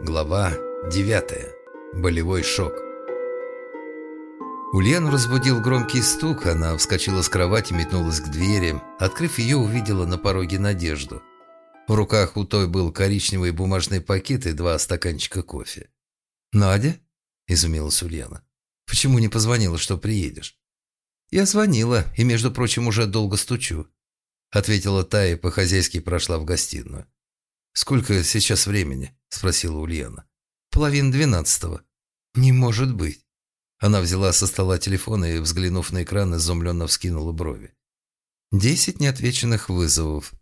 Глава 9. Болевой шок. Ульяну разбудил громкий стук, она вскочила с кровати, метнулась к двери. Открыв ее, увидела на пороге Надежду. В руках у той был коричневый бумажный пакет и два стаканчика кофе. «Надя?» – изумилась Ульяна. «Почему не позвонила, что приедешь?» «Я звонила, и, между прочим, уже долго стучу», – ответила та и по-хозяйски прошла в гостиную. «Сколько сейчас времени?» – спросила Ульяна. «Половина двенадцатого». «Не может быть». Она взяла со стола телефон и, взглянув на экран, изумленно вскинула брови. «Десять неотвеченных вызовов».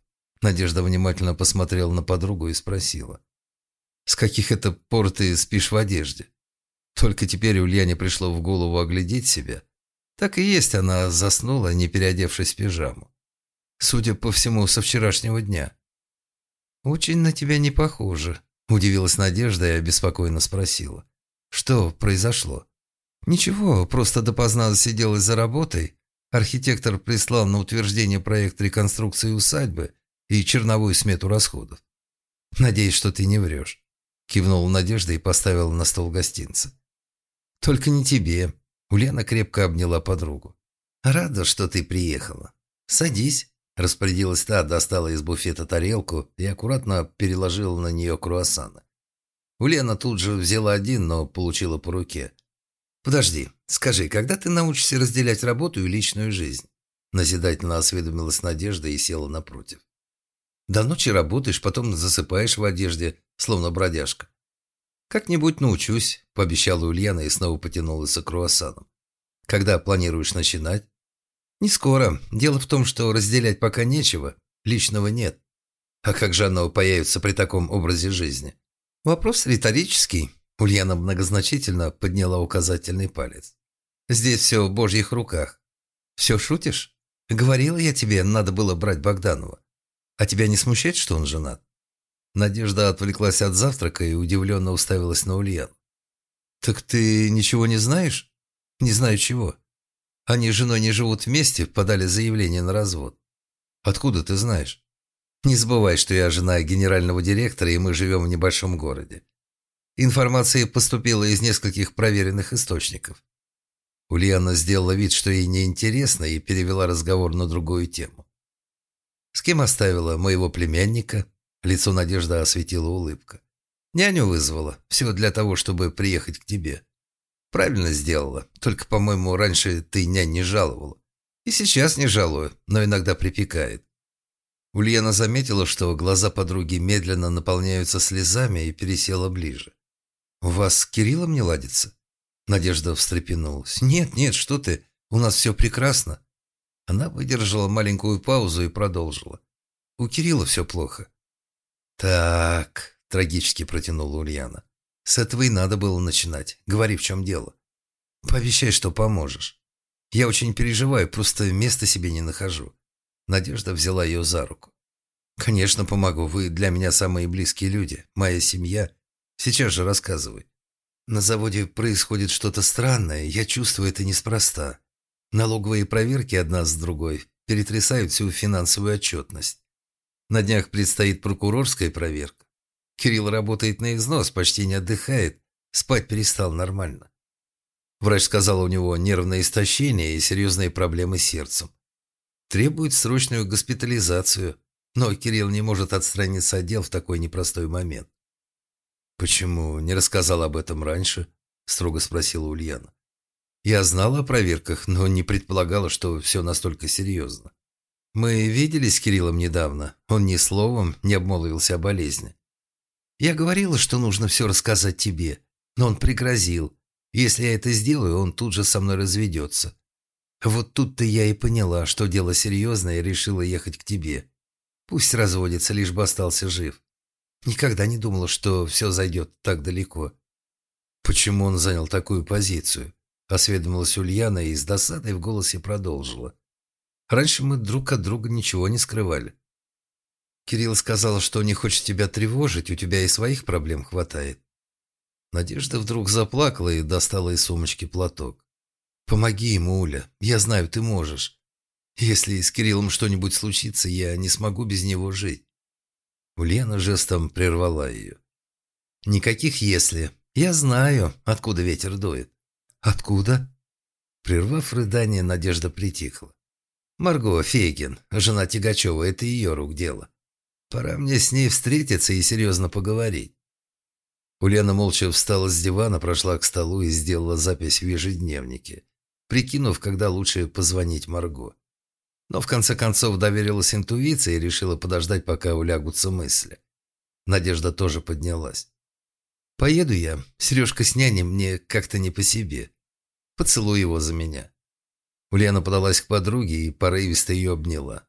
Надежда внимательно посмотрела на подругу и спросила. «С каких это пор ты спишь в одежде?» Только теперь Ульяне пришло в голову оглядеть себя. Так и есть, она заснула, не переодевшись в пижаму. Судя по всему, со вчерашнего дня. «Очень на тебя не похоже», – удивилась Надежда и обеспокоенно спросила. «Что произошло?» «Ничего, просто допоздна засиделась за работой. Архитектор прислал на утверждение проект реконструкции усадьбы и черновую смету расходов. Надеюсь, что ты не врешь», – кивнула Надежда и поставила на стол гостинца. «Только не тебе». Ульяна крепко обняла подругу. «Рада, что ты приехала. Садись». Распорядилась та, достала из буфета тарелку и аккуратно переложила на нее круассаны. Ульяна тут же взяла один, но получила по руке. «Подожди, скажи, когда ты научишься разделять работу и личную жизнь?» Назидательно осведомилась Надежда и села напротив. «До ночи работаешь, потом засыпаешь в одежде, словно бродяжка». «Как-нибудь научусь», – пообещала Ульяна и снова потянулась за круассаном. «Когда планируешь начинать?» «Не скоро. Дело в том, что разделять пока нечего. Личного нет. А как же оно появится при таком образе жизни?» «Вопрос риторический». Ульяна многозначительно подняла указательный палец. «Здесь все в божьих руках. Все шутишь? Говорила я тебе, надо было брать Богданова. А тебя не смущает, что он женат?» Надежда отвлеклась от завтрака и удивленно уставилась на Ульяну. «Так ты ничего не знаешь?» «Не знаю чего». Они с женой не живут вместе, подали заявление на развод. Откуда ты знаешь? Не забывай, что я жена генерального директора, и мы живем в небольшом городе. Информация поступила из нескольких проверенных источников. Ульяна сделала вид, что ей неинтересно, и перевела разговор на другую тему. «С кем оставила моего племянника?» Лицо Надежды осветила улыбка. «Няню вызвала. Все для того, чтобы приехать к тебе. Правильно сделала. Только, по-моему, раньше ты нянь не жаловала. И сейчас не жалую, но иногда припекает. Ульяна заметила, что глаза подруги медленно наполняются слезами и пересела ближе. «У вас с Кириллом не ладится?» Надежда встрепенулась. «Нет, нет, что ты, у нас все прекрасно». Она выдержала маленькую паузу и продолжила. «У Кирилла все плохо». «Так», — трагически протянула Ульяна. С этого и надо было начинать. Говори, в чем дело. Пообещай, что поможешь. Я очень переживаю, просто места себе не нахожу. Надежда взяла ее за руку. «Конечно, помогу. Вы для меня самые близкие люди. Моя семья. Сейчас же рассказывай. На заводе происходит что-то странное. Я чувствую это неспроста. Налоговые проверки одна с другой перетрясают всю финансовую отчетность. На днях предстоит прокурорская проверка. Кирилл работает на износ, почти не отдыхает, спать перестал нормально. Врач сказал, у него нервное истощение и серьезные проблемы с сердцем. Требует срочную госпитализацию, но Кирилл не может отстраниться от дел в такой непростой момент. «Почему не рассказал об этом раньше?» – строго спросила Ульяна. «Я знала о проверках, но не предполагала, что все настолько серьезно. Мы виделись с Кириллом недавно. Он ни словом не обмолвился о болезни. Я говорила, что нужно все рассказать тебе, но он пригрозил. Если я это сделаю, он тут же со мной разведется. Вот тут-то я и поняла, что дело серьезное, и решила ехать к тебе. Пусть разводится, лишь бы остался жив. Никогда не думала, что все зайдет так далеко. Почему он занял такую позицию? Осведомилась Ульяна и с досадой в голосе продолжила. Раньше мы друг от друга ничего не скрывали. Кирилл сказал, что не хочет тебя тревожить, у тебя и своих проблем хватает. Надежда вдруг заплакала и достала из сумочки платок. «Помоги ему, Уля. Я знаю, ты можешь. Если с Кириллом что-нибудь случится, я не смогу без него жить». Ульяна жестом прервала ее. Никаких «если». Я знаю, откуда ветер дует. Откуда? Прервав рыдание, Надежда притихла. Марго Фейгин, жена Тигачева, это ее рук дело. Пора мне с ней встретиться и серьезно поговорить. Ульяна молча встала с дивана, прошла к столу и сделала запись в ежедневнике, прикинув, когда лучше позвонить Марго. Но в конце концов доверилась интуиции и решила подождать, пока улягутся мысли. Надежда тоже поднялась. «Поеду я. Сережка с няней мне как-то не по себе. Поцелуй его за меня». Ульяна подалась к подруге и порывисто ее обняла.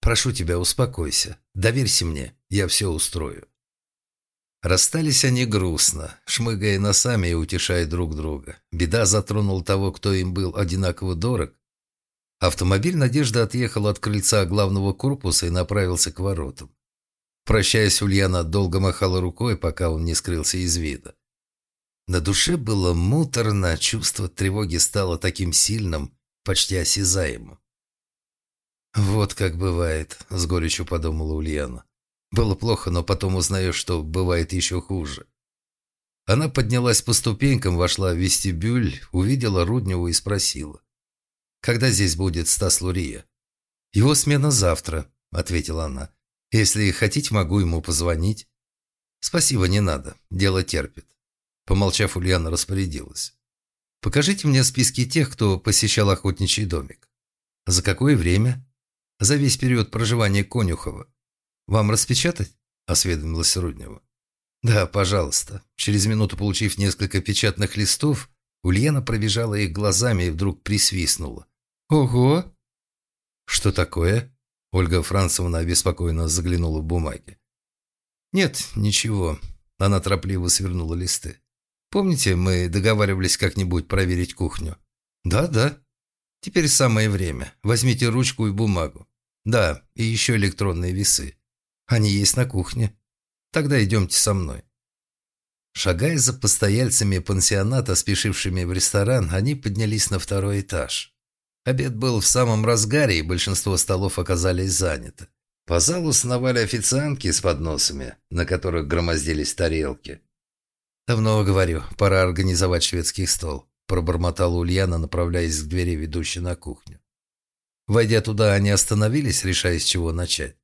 «Прошу тебя, успокойся. Доверься мне. Я все устрою». Расстались они грустно, шмыгая носами и утешая друг друга. Беда затронула того, кто им был одинаково дорог. Автомобиль Надежда отъехал от крыльца главного корпуса и направился к воротам. Прощаясь, Ульяна долго махала рукой, пока он не скрылся из вида. На душе было муторно, чувство тревоги стало таким сильным, почти осязаемым. «Вот как бывает», — с горечью подумала Ульяна. Было плохо, но потом узнаешь, что бывает еще хуже. Она поднялась по ступенькам, вошла в вестибюль, увидела Рудневу и спросила. «Когда здесь будет Стас Лурия?» «Его смена завтра», — ответила она. «Если хотите, могу ему позвонить». «Спасибо, не надо. Дело терпит». Помолчав, Ульяна распорядилась. «Покажите мне списки тех, кто посещал охотничий домик». «За какое время?» «За весь период проживания Конюхова». «Вам распечатать?» – осведомилась Руднева. «Да, пожалуйста». Через минуту, получив несколько печатных листов, Ульяна пробежала их глазами и вдруг присвистнула. «Ого!» «Что такое?» Ольга Францевна обеспокоенно заглянула в бумаги. «Нет, ничего». Она торопливо свернула листы. «Помните, мы договаривались как-нибудь проверить кухню?» «Да, да. Теперь самое время. Возьмите ручку и бумагу. Да, и еще электронные весы. Они есть на кухне. Тогда идемте со мной». Шагая за постояльцами пансионата, спешившими в ресторан, они поднялись на второй этаж. Обед был в самом разгаре, и большинство столов оказались заняты. По залу сновали официантки с подносами, на которых громоздились тарелки. «Давно говорю, пора организовать шведский стол», – пробормотала Ульяна, направляясь к двери, ведущей на кухню. Войдя туда, они остановились, решая, с чего начать.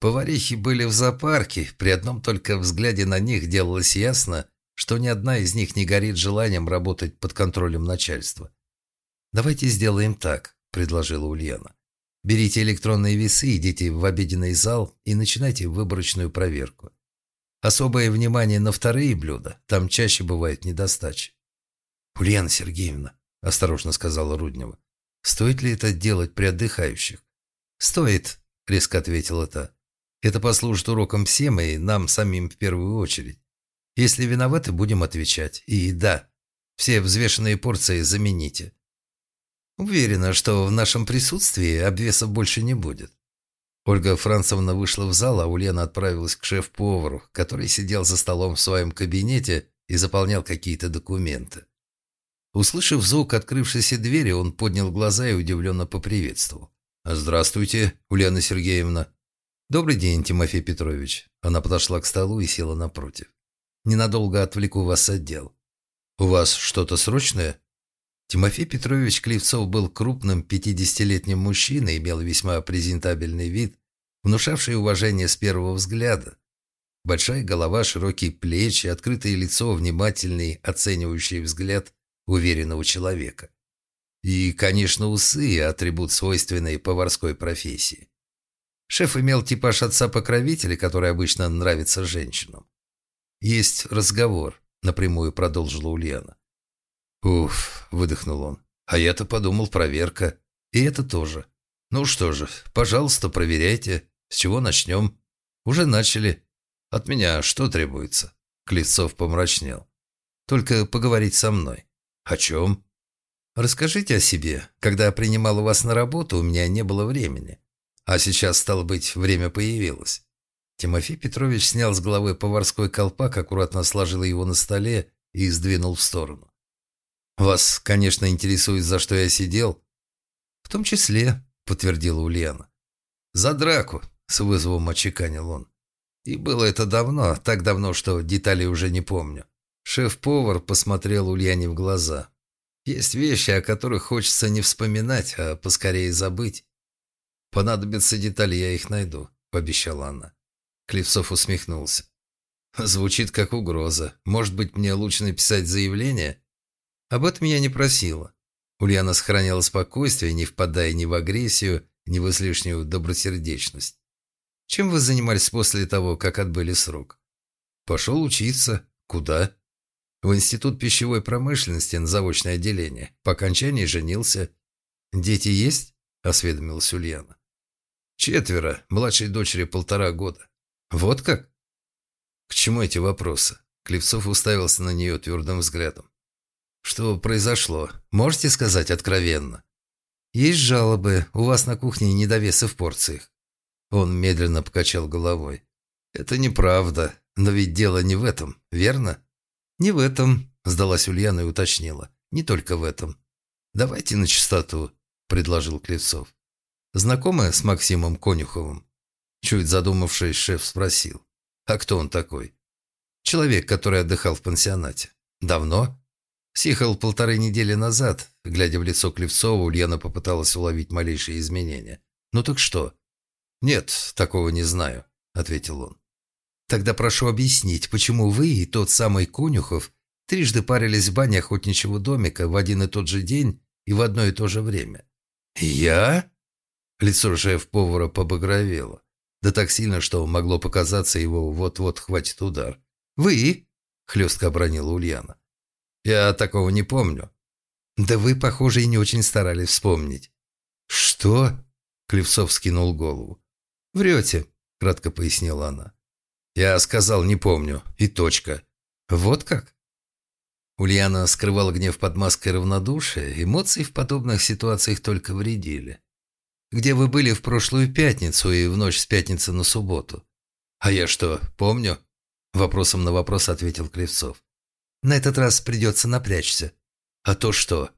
Поварихи были в зоопарке, при одном только взгляде на них делалось ясно, что ни одна из них не горит желанием работать под контролем начальства. «Давайте сделаем так», – предложила Ульяна. «Берите электронные весы, идите в обеденный зал и начинайте выборочную проверку. Особое внимание на вторые блюда, там чаще бывает недостача». «Ульяна Сергеевна», – осторожно сказала Руднева, – «стоит ли это делать при отдыхающих?» «Стоит», – резко ответила та. Это послужит уроком всем и нам самим в первую очередь. Если виноваты, будем отвечать. И да, все взвешенные порции замените. Уверена, что в нашем присутствии обвесов больше не будет. Ольга Францевна вышла в зал, а Ульяна отправилась к шеф-повару, который сидел за столом в своем кабинете и заполнял какие-то документы. Услышав звук открывшейся двери, он поднял глаза и удивленно поприветствовал. «Здравствуйте, Ульяна Сергеевна». «Добрый день, Тимофей Петрович». Она подошла к столу и села напротив. «Ненадолго отвлеку вас от дел. У вас что-то срочное?» Тимофей Петрович Клевцов был крупным пятидесятилетним мужчиной, имел весьма презентабельный вид, внушавший уважение с первого взгляда. Большая голова, широкие плечи, открытое лицо, внимательный, оценивающий взгляд уверенного человека. И, конечно, усы – атрибут свойственной поварской профессии. Шеф имел типаж отца-покровителя, который обычно нравится женщинам. «Есть разговор», — напрямую продолжила Ульяна. «Уф», — выдохнул он. «А я-то подумал, проверка. И это тоже. Ну что же, пожалуйста, проверяйте. С чего начнем?» «Уже начали. От меня что требуется?» Клецов помрачнел. «Только поговорить со мной». «О чем?» «Расскажите о себе. Когда принимала вас на работу, у меня не было времени. А сейчас, стало быть, время появилось. Тимофей Петрович снял с головы поварской колпак, аккуратно сложил его на столе и сдвинул в сторону. «Вас, конечно, интересует, за что я сидел?» «В том числе», — подтвердила Ульяна. «За драку», — с вызовом очеканил он. И было это давно, так давно, что деталей уже не помню. Шеф-повар посмотрел Ульяне в глаза. Есть вещи, о которых хочется не вспоминать, а поскорее забыть. Понадобятся детали, я их найду, пообещала она. Клевцов усмехнулся. Звучит как угроза. Может быть, мне лучше написать заявление? Об этом я не просила. Ульяна сохраняла спокойствие, не впадая ни в агрессию, ни в излишнюю добросердечность. Чем вы занимались после того, как отбыли срок? Пошел учиться. Куда? В Институт пищевой промышленности на заводчное отделение. По окончании женился. Дети есть? Осведомилась Ульяна. Четверо. Младшей дочери полтора года. Вот как? К чему эти вопросы? Клевцов уставился на нее твердым взглядом. Что произошло? Можете сказать откровенно? Есть жалобы. У вас на кухне недовесы в порциях. Он медленно покачал головой. Это неправда. Но ведь дело не в этом, верно? Не в этом, сдалась Ульяна и уточнила. Не только в этом. Давайте на чистоту, предложил Клевцов. Знакомы с Максимом Конюховым? Чуть задумавшись, шеф спросил. А кто он такой? Человек, который отдыхал в пансионате. Давно? Съехал полторы недели назад. Глядя в лицо Клевцова, Ульяна попыталась уловить малейшие изменения. «Ну так что?» «Нет, такого не знаю», — ответил он. «Тогда прошу объяснить, почему вы и тот самый Конюхов трижды парились в бане охотничьего домика в один и тот же день и в одно и то же время?» «Я?» Лицо шеф-повара побагровело. Да так сильно, что могло показаться, его вот-вот хватит удар. «Вы?» — хлестко обронила Ульяна. «Я такого не помню». «Да вы, похоже, и не очень старались вспомнить». «Что?» — Клевцов скинул голову. «Врете», — кратко пояснила она. «Я сказал, не помню. И точка». «Вот как?» Ульяна скрывала гнев под маской равнодушия. Эмоции в подобных ситуациях только вредили где вы были в прошлую пятницу и в ночь с пятницы на субботу». «А я что, помню?» Вопросом на вопрос ответил Кривцов. «На этот раз придется напрячься». «А то что?»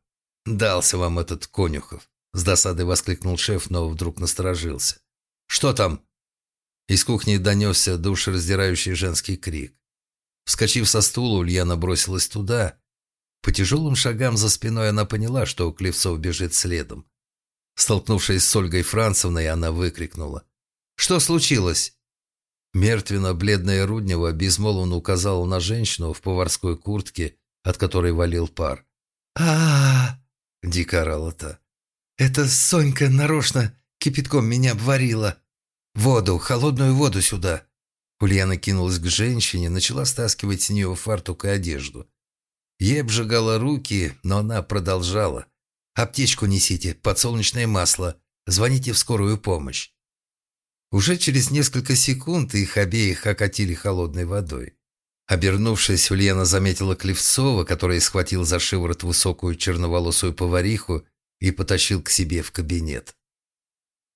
«Дался вам этот Конюхов», — с досадой воскликнул шеф, но вдруг насторожился. «Что там?» Из кухни донесся душераздирающий женский крик. Вскочив со стула, Ульяна бросилась туда. По тяжелым шагам за спиной она поняла, что Клевцов бежит следом. Столкнувшись с Ольгой Францевной, она выкрикнула. «Что случилось?» Мертвенно-бледная Руднева безмолвно указала на женщину в поварской куртке, от которой валил пар. а, дико орала та. «Это Сонька нарочно кипятком меня обварила. Воду, холодную воду сюда!» Ульяна кинулась к женщине, начала стаскивать с нее фартук и одежду. Ей обжигала руки, но она продолжала. Аптечку несите, подсолнечное масло. Звоните в скорую помощь». Уже через несколько секунд их обеих окатили холодной водой. Обернувшись, Ульяна заметила Клевцова, который схватил за шиворот высокую черноволосую повариху и потащил к себе в кабинет.